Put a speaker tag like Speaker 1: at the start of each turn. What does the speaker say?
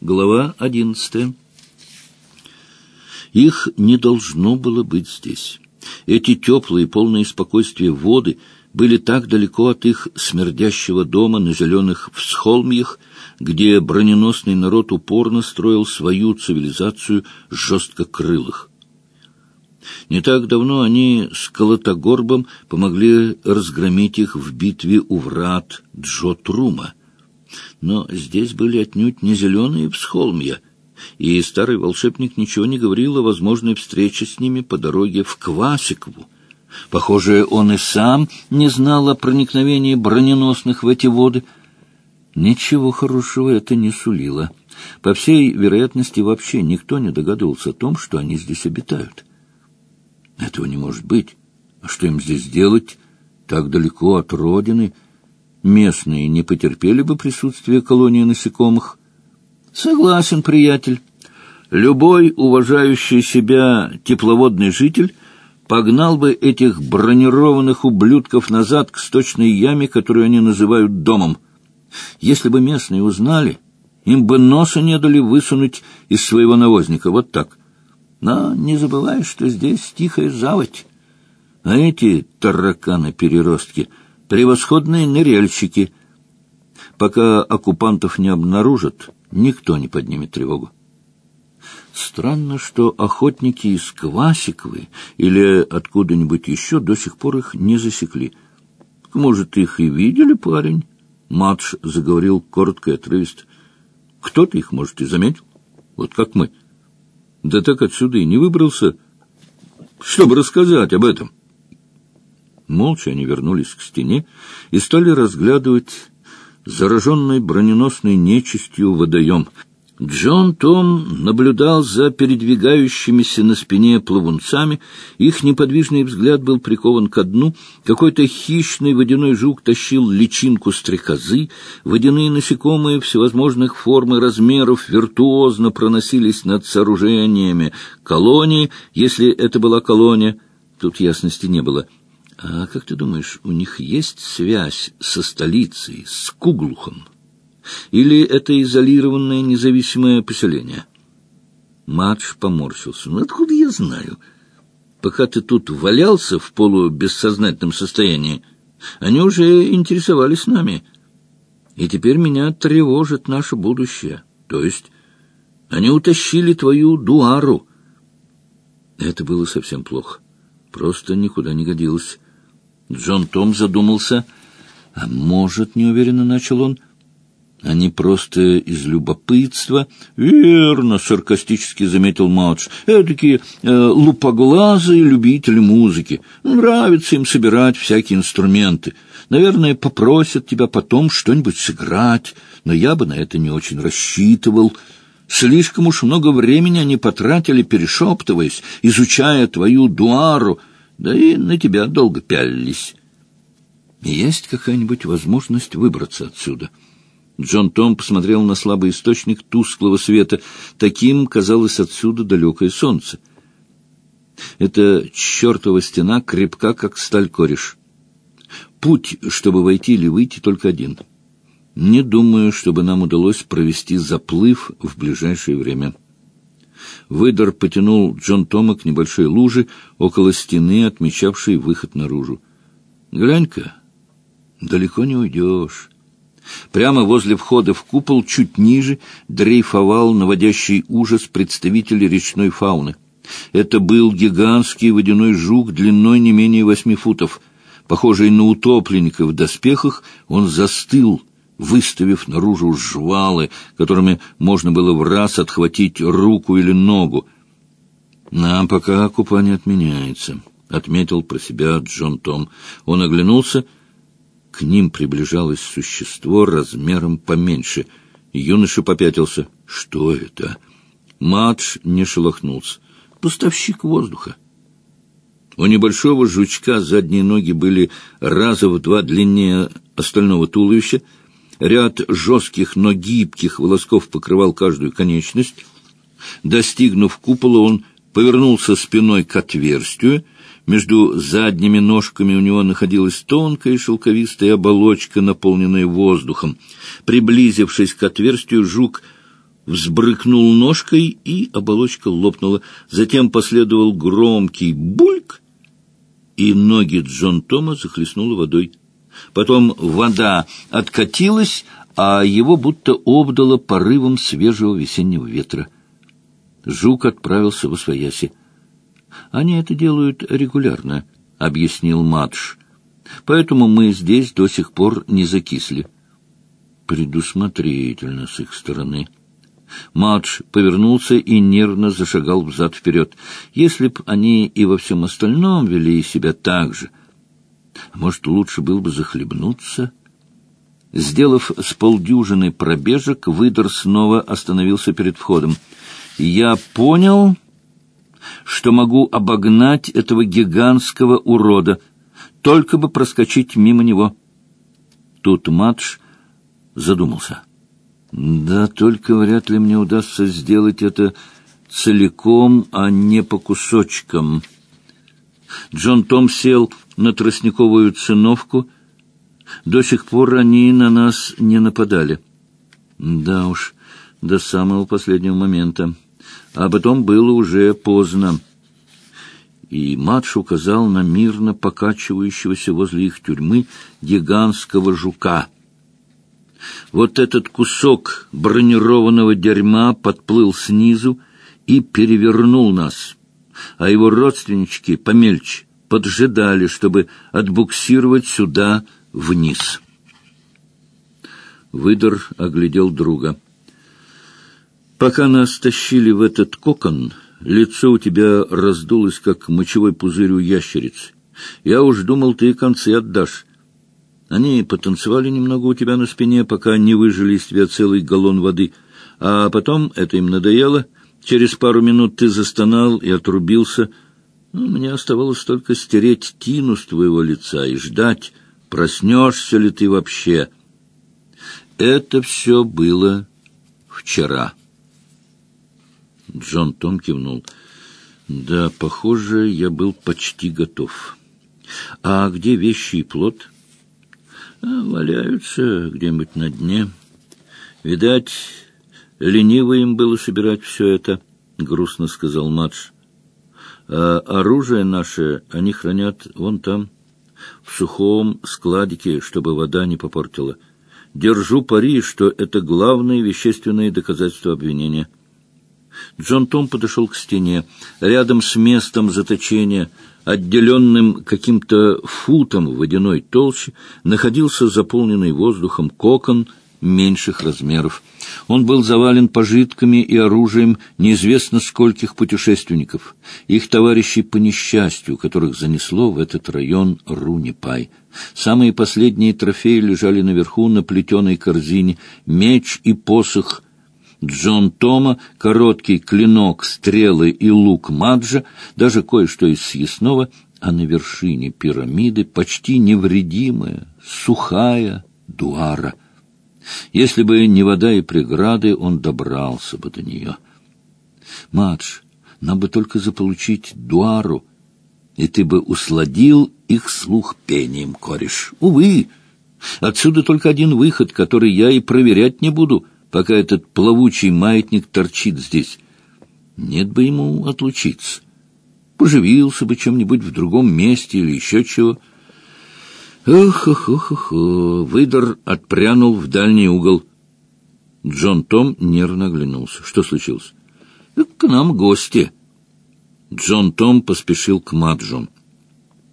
Speaker 1: Глава одиннадцатая. Их не должно было быть здесь. Эти теплые, полные спокойствия воды были так далеко от их смердящего дома на зеленых всхолмьях, где броненосный народ упорно строил свою цивилизацию жесткокрылых. Не так давно они с Колотогорбом помогли разгромить их в битве у врат Джо-Трума. Но здесь были отнюдь не зеленые всхолмья, и старый волшебник ничего не говорил о возможной встрече с ними по дороге в Квасикову. Похоже, он и сам не знал о проникновении броненосных в эти воды. Ничего хорошего это не сулило. По всей вероятности, вообще никто не догадывался о том, что они здесь обитают. Этого не может быть. А что им здесь делать? Так далеко от родины — местные не потерпели бы присутствие колонии насекомых. Согласен, приятель. Любой уважающий себя тепловодный житель погнал бы этих бронированных ублюдков назад к сточной яме, которую они называют домом. Если бы местные узнали, им бы носа не дали высунуть из своего навозника. Вот так. Но не забывай, что здесь тихая заводь. А эти тараканы-переростки — превосходные ныряльщики. Пока оккупантов не обнаружат, никто не поднимет тревогу. Странно, что охотники из Квасиковы или откуда-нибудь еще до сих пор их не засекли. Может, их и видели, парень? Матш заговорил коротко и отрывисто. Кто-то их, может, и заметил. Вот как мы. Да так отсюда и не выбрался, чтобы рассказать об этом. Молча они вернулись к стене и стали разглядывать зараженный броненосной нечистью водоем. Джон Том наблюдал за передвигающимися на спине плавунцами. Их неподвижный взгляд был прикован ко дну. Какой-то хищный водяной жук тащил личинку стрекозы. Водяные насекомые всевозможных форм и размеров виртуозно проносились над сооружениями колонии, если это была колония. Тут ясности не было — а как ты думаешь, у них есть связь со столицей, с Куглухом? Или это изолированное независимое поселение? Мадж поморщился. Ну, откуда я знаю? Пока ты тут валялся в полубессознательном состоянии, они уже интересовались нами. И теперь меня тревожит наше будущее. То есть они утащили твою дуару. Это было совсем плохо. Просто никуда не годилось. Джон Том задумался. «А может, — неуверенно начал он, — они просто из любопытства...» «Верно, — саркастически заметил Маудж. Эдакие э, лупоглазые любители музыки. Нравится им собирать всякие инструменты. Наверное, попросят тебя потом что-нибудь сыграть, но я бы на это не очень рассчитывал». Слишком уж много времени они потратили, перешептываясь, изучая твою дуару, да и на тебя долго пялились. Есть какая-нибудь возможность выбраться отсюда? Джон Том посмотрел на слабый источник тусклого света. Таким казалось отсюда далекое солнце. Эта чертова стена крепка, как сталь кореш. Путь, чтобы войти или выйти, только один. Не думаю, чтобы нам удалось провести заплыв в ближайшее время. Выдор потянул Джон Тома к небольшой луже около стены, отмечавшей выход наружу. «Глянь-ка, далеко не уйдешь». Прямо возле входа в купол, чуть ниже, дрейфовал наводящий ужас представитель речной фауны. Это был гигантский водяной жук длиной не менее восьми футов. Похожий на утопленника в доспехах, он застыл, выставив наружу жвалы, которыми можно было в раз отхватить руку или ногу. «Нам пока купание отменяется», — отметил про себя Джон Том. Он оглянулся. К ним приближалось существо размером поменьше. Юноша попятился. «Что это?» Мадж не шелохнулся. «Поставщик воздуха». У небольшого жучка задние ноги были раза в два длиннее остального туловища, Ряд жестких, но гибких волосков покрывал каждую конечность. Достигнув купола, он повернулся спиной к отверстию. Между задними ножками у него находилась тонкая шелковистая оболочка, наполненная воздухом. Приблизившись к отверстию, жук взбрыкнул ножкой, и оболочка лопнула. Затем последовал громкий бульк, и ноги Джон Тома захлестнуло водой. Потом вода откатилась, а его будто обдало порывом свежего весеннего ветра. Жук отправился в освояси. «Они это делают регулярно», — объяснил Мадж. «Поэтому мы здесь до сих пор не закисли». Предусмотрительно с их стороны. Мадж повернулся и нервно зашагал взад-вперед. Если б они и во всем остальном вели себя так же, может, лучше было бы захлебнуться? Сделав с полдюжины пробежек, выдор снова остановился перед входом. «Я понял, что могу обогнать этого гигантского урода, только бы проскочить мимо него». Тут Мадж задумался. «Да только вряд ли мне удастся сделать это целиком, а не по кусочкам». Джон Том сел на тростниковую циновку. До сих пор они на нас не нападали. Да уж, до самого последнего момента. А потом было уже поздно. И Мадж указал на мирно покачивающегося возле их тюрьмы гигантского жука. Вот этот кусок бронированного дерьма подплыл снизу и перевернул нас, а его родственнички помельче поджидали, чтобы отбуксировать сюда вниз. Выдор оглядел друга. «Пока нас тащили в этот кокон, лицо у тебя раздулось, как мочевой пузырь у ящерицы. Я уж думал, ты концы отдашь. Они потанцевали немного у тебя на спине, пока не выжили из тебя целый галлон воды, а потом это им надоело. Через пару минут ты застонал и отрубился — мне оставалось только стереть тину с твоего лица и ждать, проснешься ли ты вообще. Это все было вчера. Джон Том кивнул. Да, похоже, я был почти готов. А где вещи и плод? А, валяются где-нибудь на дне. Видать, лениво им было собирать все это, — грустно сказал Мадж. А оружие наше они хранят вон там, в сухом складике, чтобы вода не попортила. Держу пари, что это главное вещественное доказательство обвинения. Джон Том подошел к стене. Рядом с местом заточения, отделенным каким-то футом водяной толще, находился заполненный воздухом кокон меньших размеров. Он был завален пожитками и оружием неизвестно скольких путешественников, их товарищей по несчастью, которых занесло в этот район Рунипай. Самые последние трофеи лежали наверху на плетеной корзине, меч и посох Джон Тома, короткий клинок, стрелы и лук Маджа, даже кое-что из съестного, а на вершине пирамиды почти невредимая, сухая дуара — если бы не вода и преграды, он добрался бы до нее. Мадж, нам бы только заполучить дуару, и ты бы усладил их слух пением, кореш. Увы, отсюда только один выход, который я и проверять не буду, пока этот плавучий маятник торчит здесь. Нет бы ему отлучиться. Поживился бы чем-нибудь в другом месте или еще чего. «Ох-ох-ох-ох!» Выдор отпрянул в дальний угол. Джон Том нервно оглянулся. «Что случилось?» «К нам гости». Джон Том поспешил к Маджу.